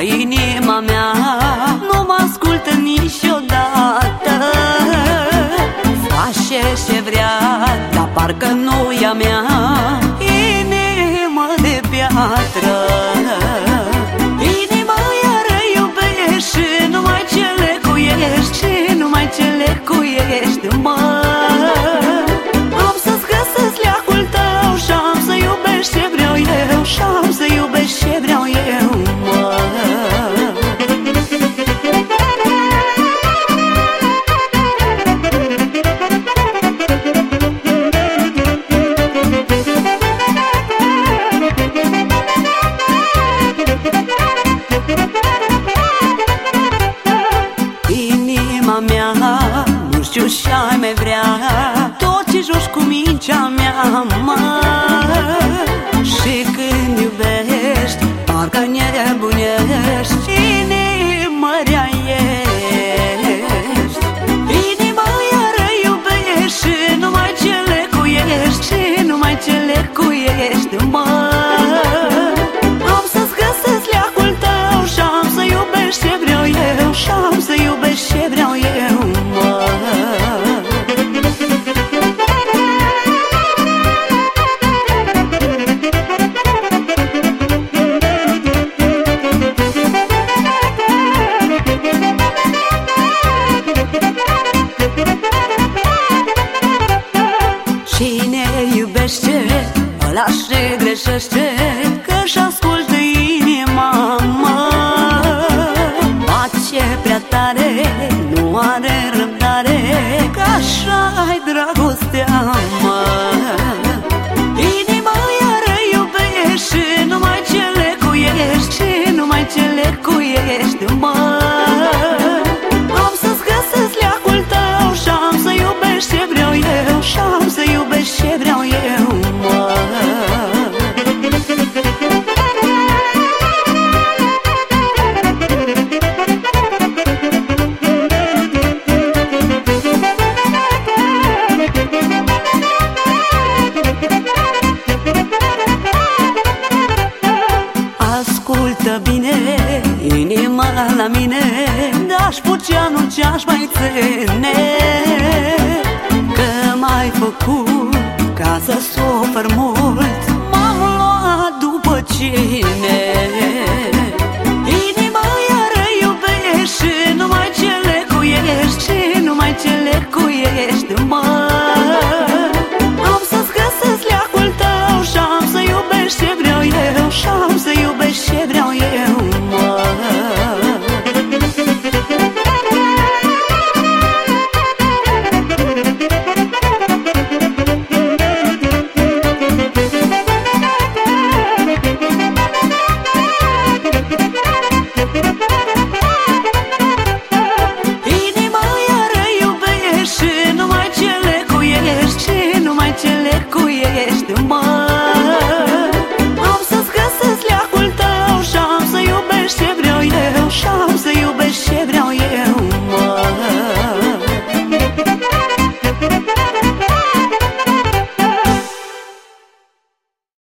inima mea Nu mă ascultă niciodată. Face ce vrea, dar parcă nu cuatro. Știu ce mai vrea. Tot ce joci cu mingea mea, mă. Și când iubești, parcă nebunești Inima rea ești? Inima iară iubești Și numai ce le cuiești Și numai ce le cuiești, mă și greșește Că-și ascultă inima, mă. Face prea tare, nu la mine N-aș putea, nu ce-aș mai ține. Că m-ai făcut ca să sufăr mult